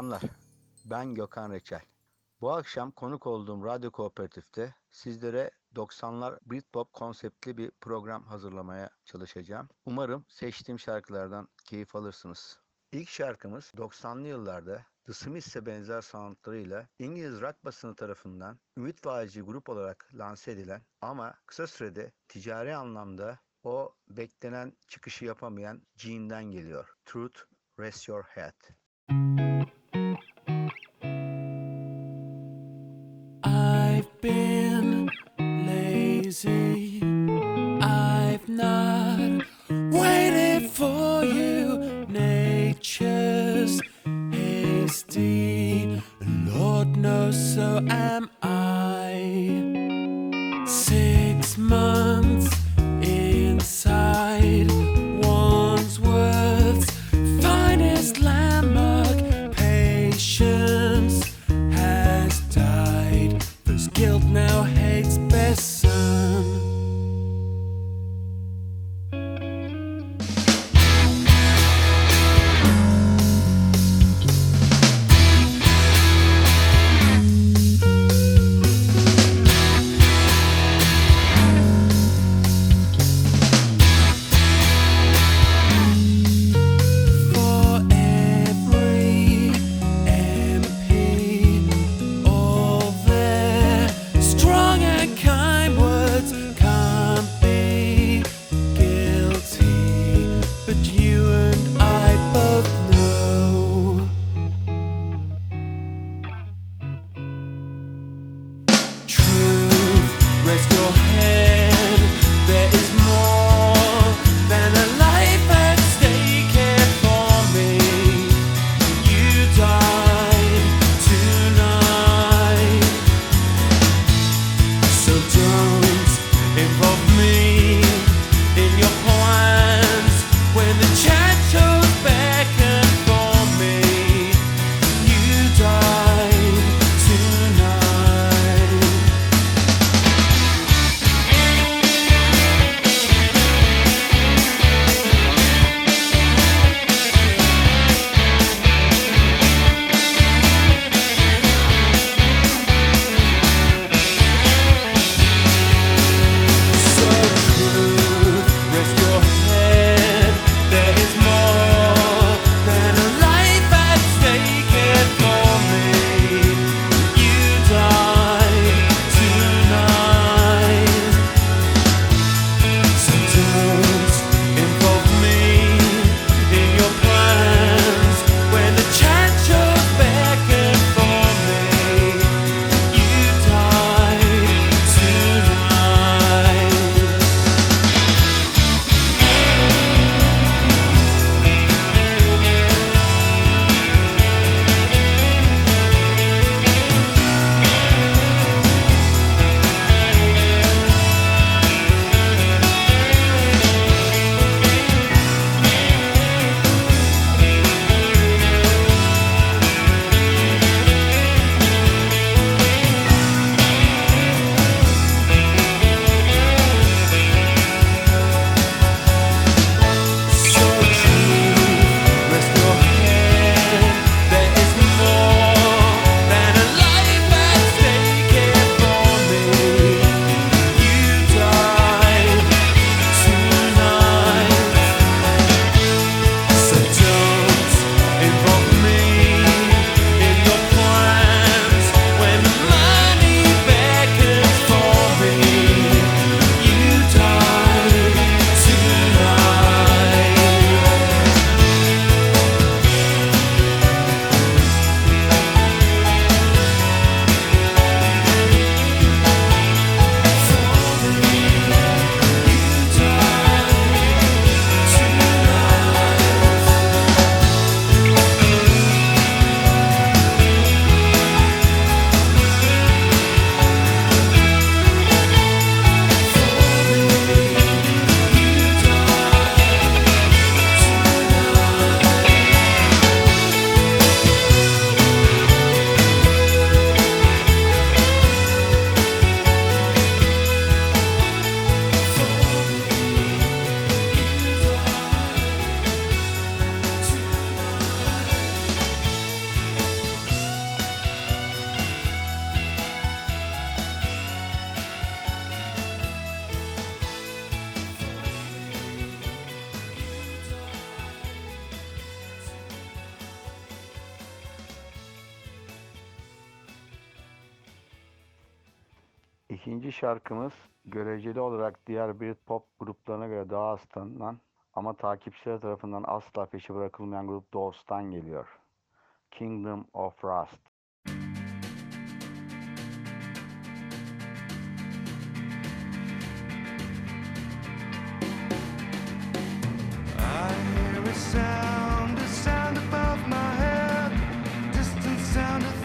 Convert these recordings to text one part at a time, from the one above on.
Selamlar. Ben Gökhan Reçel. Bu akşam konuk olduğum radyo kooperatifte sizlere 90'lar Britpop konseptli bir program hazırlamaya çalışacağım. Umarım seçtiğim şarkılardan keyif alırsınız. İlk şarkımız 90'lı yıllarda The Smiths'e benzer soundlarıyla İngiliz rock basını tarafından ümit vaadici grup olarak lanse edilen ama kısa sürede ticari anlamda o beklenen çıkışı yapamayan Gene'den geliyor. Truth, Rest Your Head. I've Yunanistan ama takipçiler tarafından asla peşi bırakılmayan grup Doos'tan geliyor. Kingdom of Rust. I hear a sound, a sound above my head, distant sound of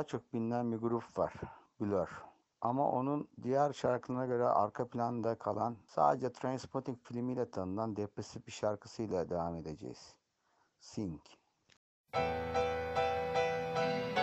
daha çok bilinen bir grup var. Blur. Ama onun diğer şarkılarına göre arka planda kalan sadece Trainspotting filmiyle tanınan depresif bir şarkısıyla devam edeceğiz. Sink. Sink.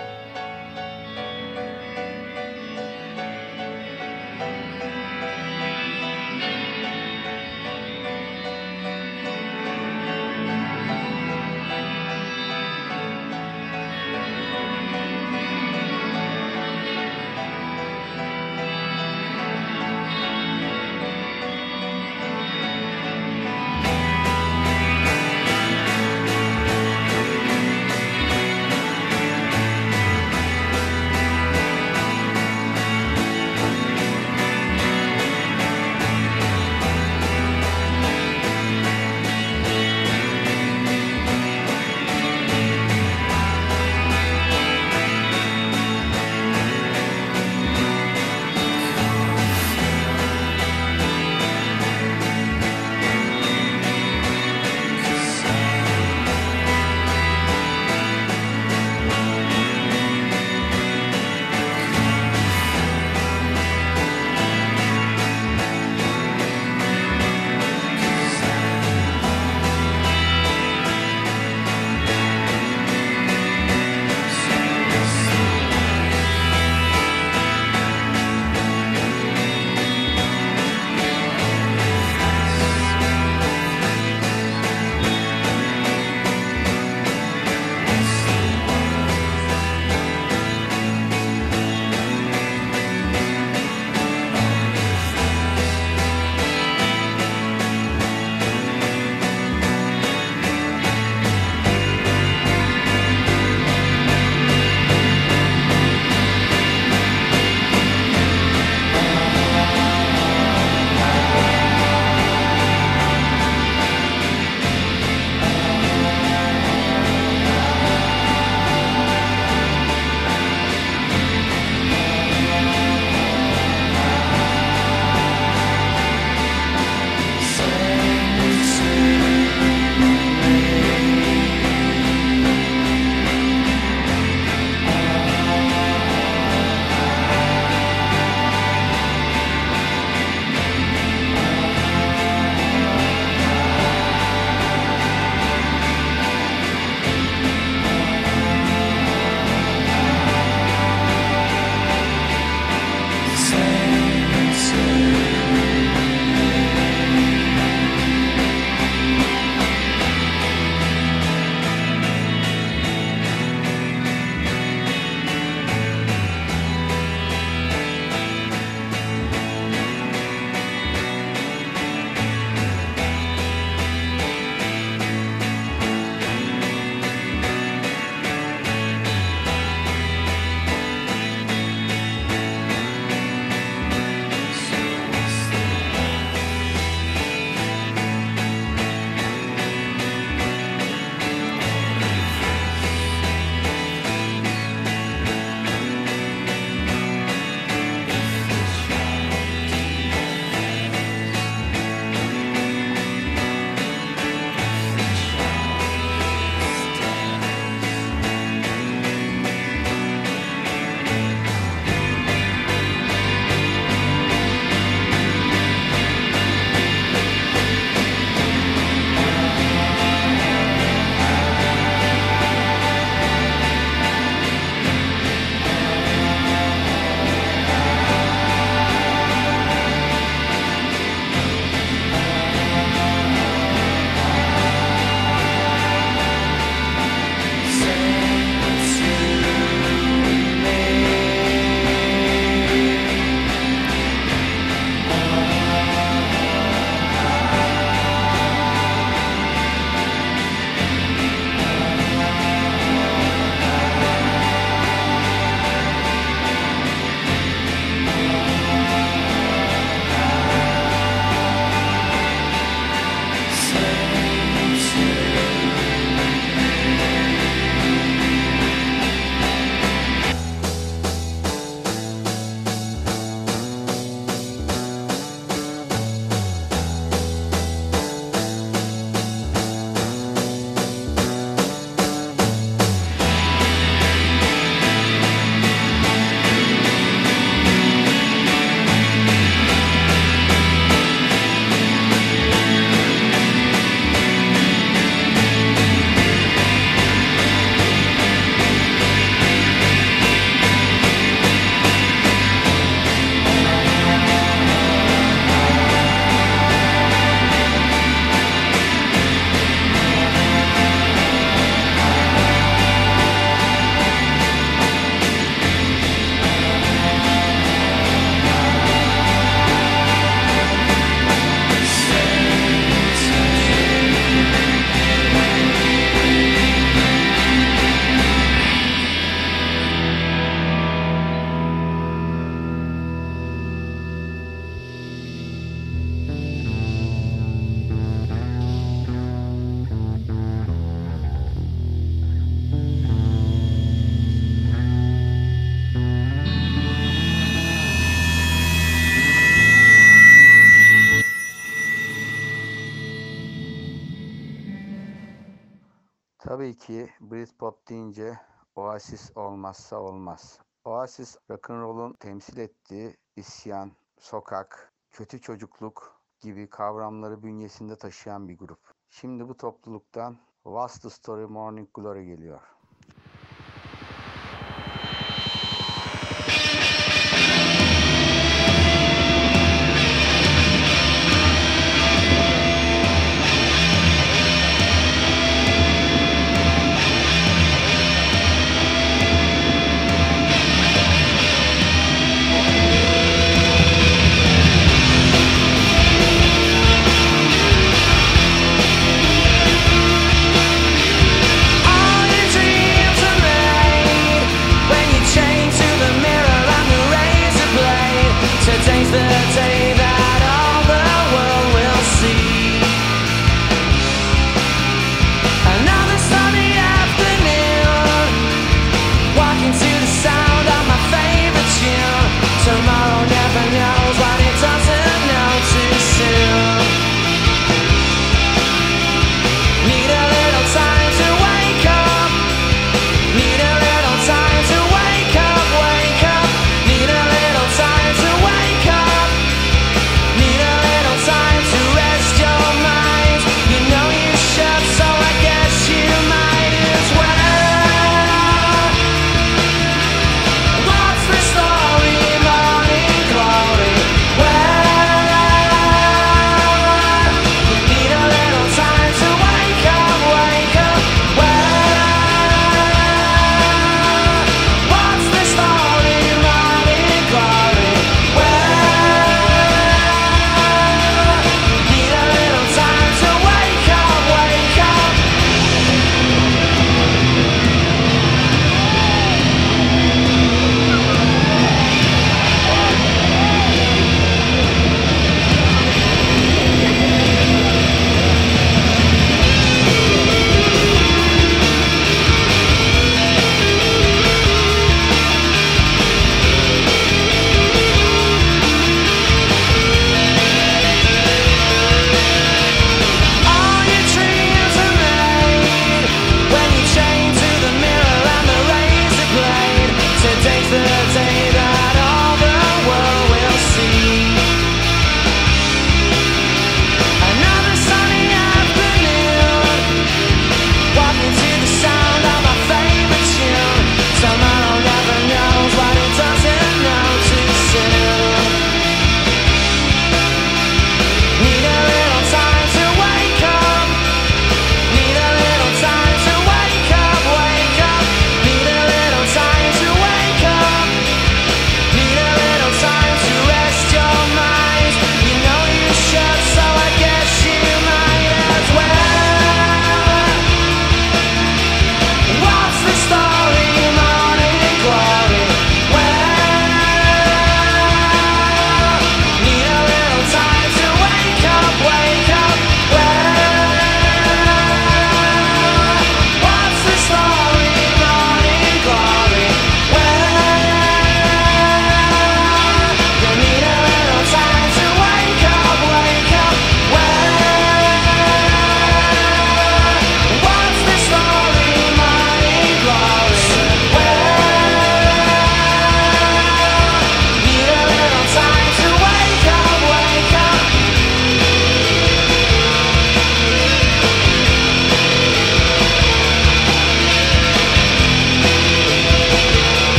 Tabii ki Britpop deyince Oasis olmazsa olmaz. Oasis rock'n'roll'un temsil ettiği isyan, sokak, kötü çocukluk gibi kavramları bünyesinde taşıyan bir grup. Şimdi bu topluluktan What's the Story Morning Glory geliyor.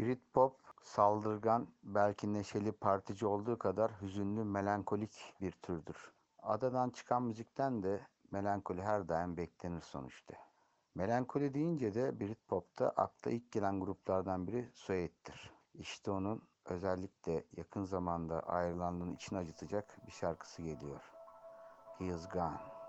Britpop saldırgan, belki neşeli partici olduğu kadar hüzünlü, melankolik bir türdür. Adadan çıkan müzikten de melankoli her daim beklenir sonuçta. Melankoli deyince de Britpop'ta akla ilk gelen gruplardan biri Suede'dir. İşte onun özellikle yakın zamanda ayrılanların için acıtacak bir şarkısı geliyor. He is gone.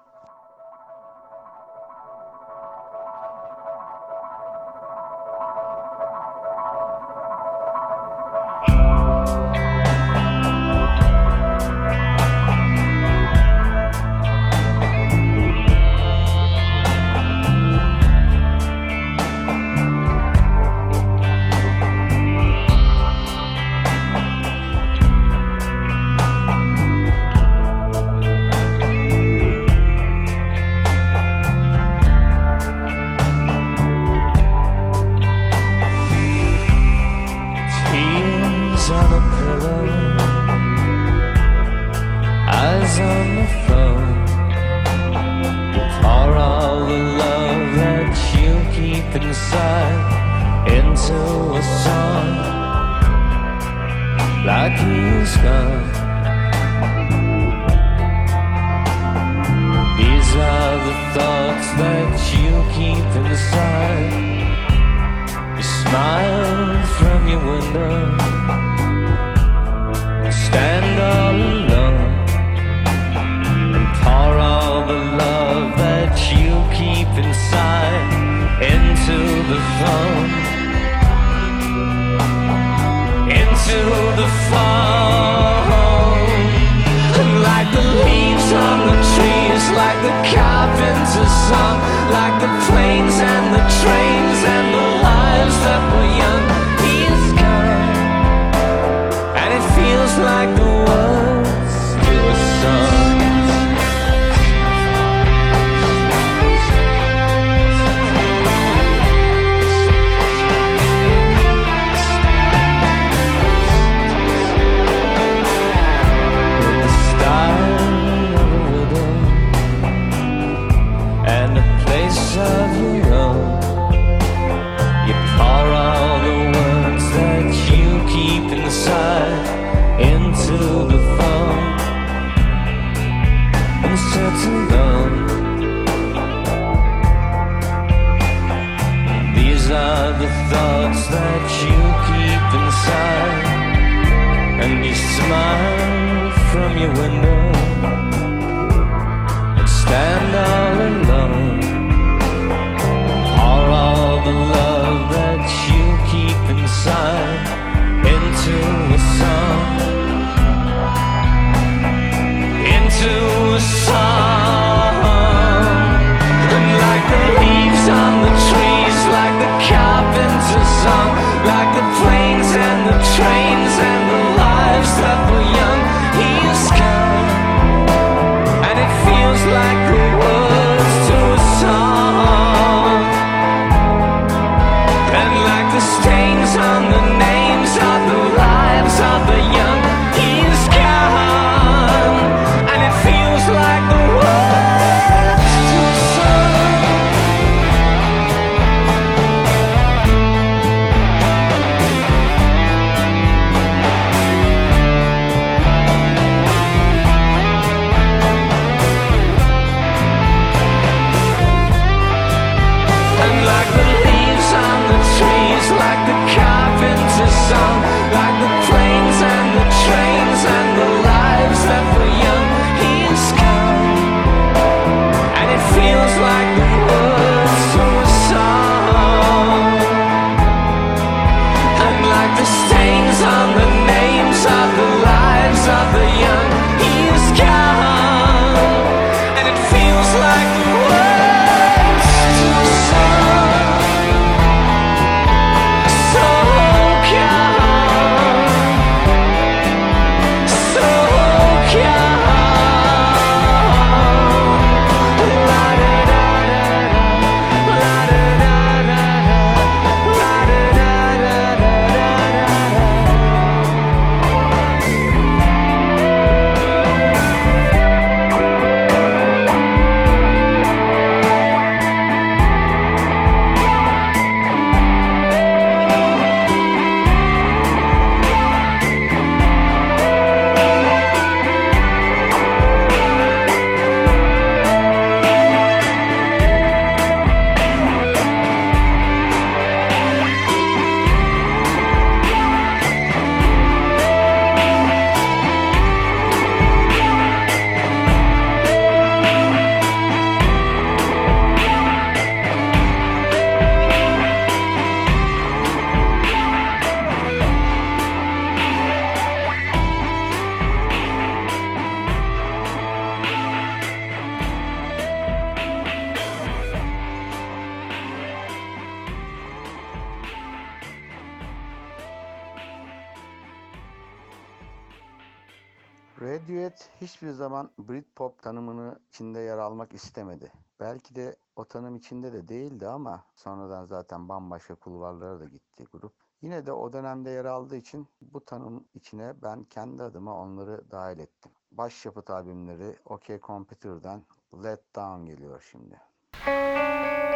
istemedi. Belki de o tanım içinde de değildi ama sonradan zaten bambaşka kulvarlara da gitti grup. Yine de o dönemde yer aldığı için bu tanım içine ben kendi adıma onları dahil ettim. Başyapıt albümleri OK Computer'dan Let Down geliyor şimdi. Müzik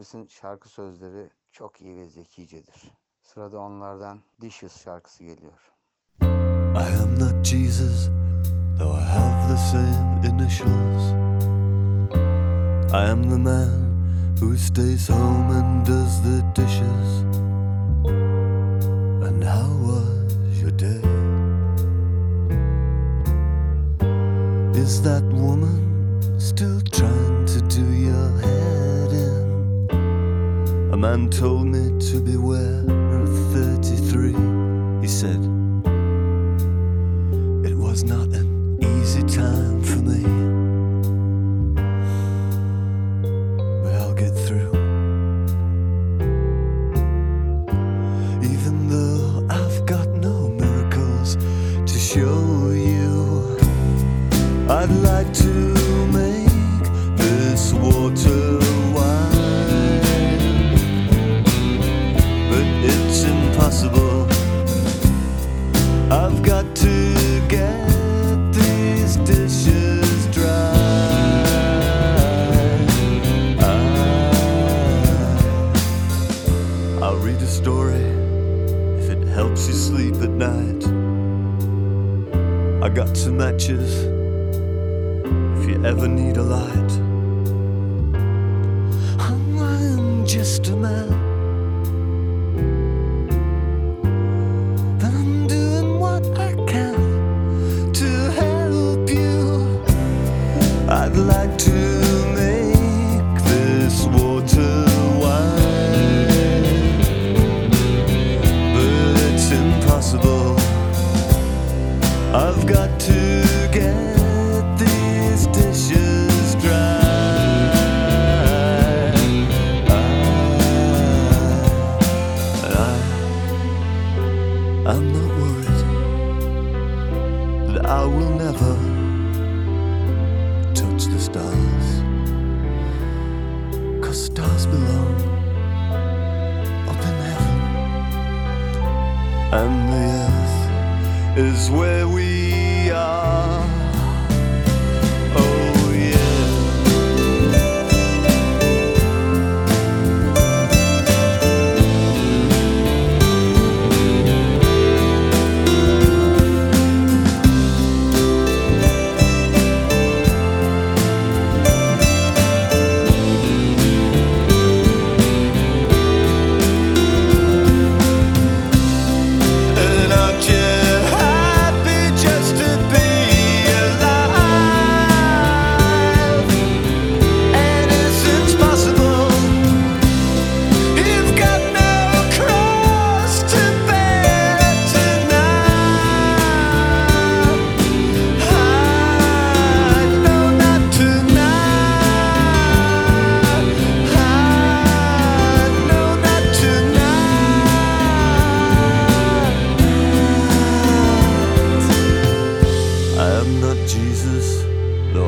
Jarvis'in şarkı sözleri çok iyi ve zekicedir. Sırada onlardan Dishes şarkısı geliyor. I am not Jesus, though I have the same initials. I am the man who stays home and does the dishes. And how was your day? Is that woman still trying man told me to beware of 33. He said, it was not an easy time for me.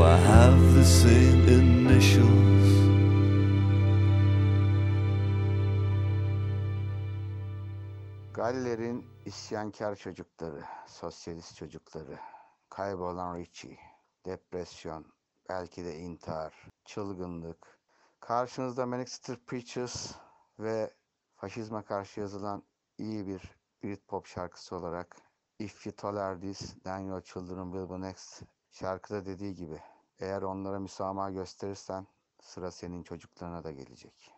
Though I have the same initials. Galler'in isyankar çocukları, sosyalist çocukları, kaybolan Richie, depresyon, belki de intihar, çılgınlık. Karşınızda Manic Street Preachers ve faşizme karşı yazılan iyi bir Britpop şarkısı olarak If You Tolerate This, Then Your Children Will Be Next şarkıda dediği gibi eğer onlara müsamaha gösterirsen sıra senin çocuklarına da gelecek.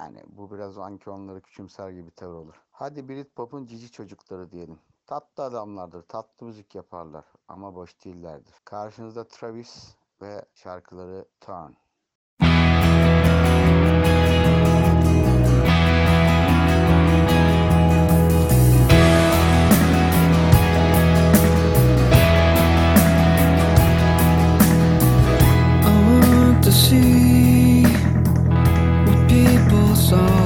Yani bu biraz anki onları küçümser gibi tavır olur. Hadi Britpop'un cici çocukları diyelim. Tatlı adamlardır, tatlı müzik yaparlar ama boş değillerdir. Karşınızda Travis ve şarkıları Turn. see song.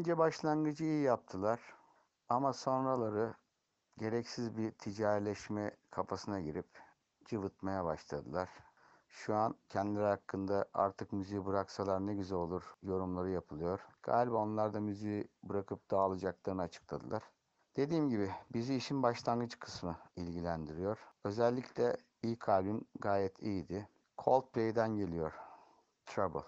Bence başlangıcı iyi yaptılar ama sonraları gereksiz bir ticarileşme kafasına girip cıvıtmaya başladılar. Şu an kendileri hakkında artık müziği bıraksalar ne güzel olur yorumları yapılıyor. Galiba onlar da müziği bırakıp dağılacaklarını açıkladılar. Dediğim gibi bizi işin başlangıç kısmı ilgilendiriyor. Özellikle ilk albüm gayet iyiydi. Coldplay'den geliyor. Trouble.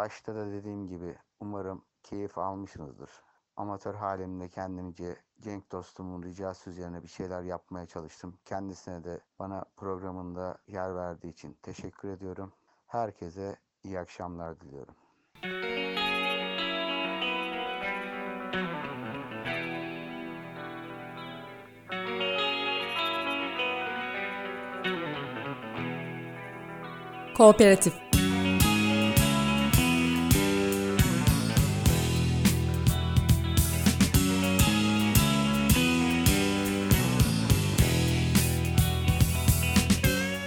Başta da dediğim gibi umarım keyif almışsınızdır. Amatör halimde kendimce Cenk dostumun ricası üzerine bir şeyler yapmaya çalıştım. Kendisine de bana programında yer verdiği için teşekkür ediyorum. Herkese iyi akşamlar diliyorum. Kooperatif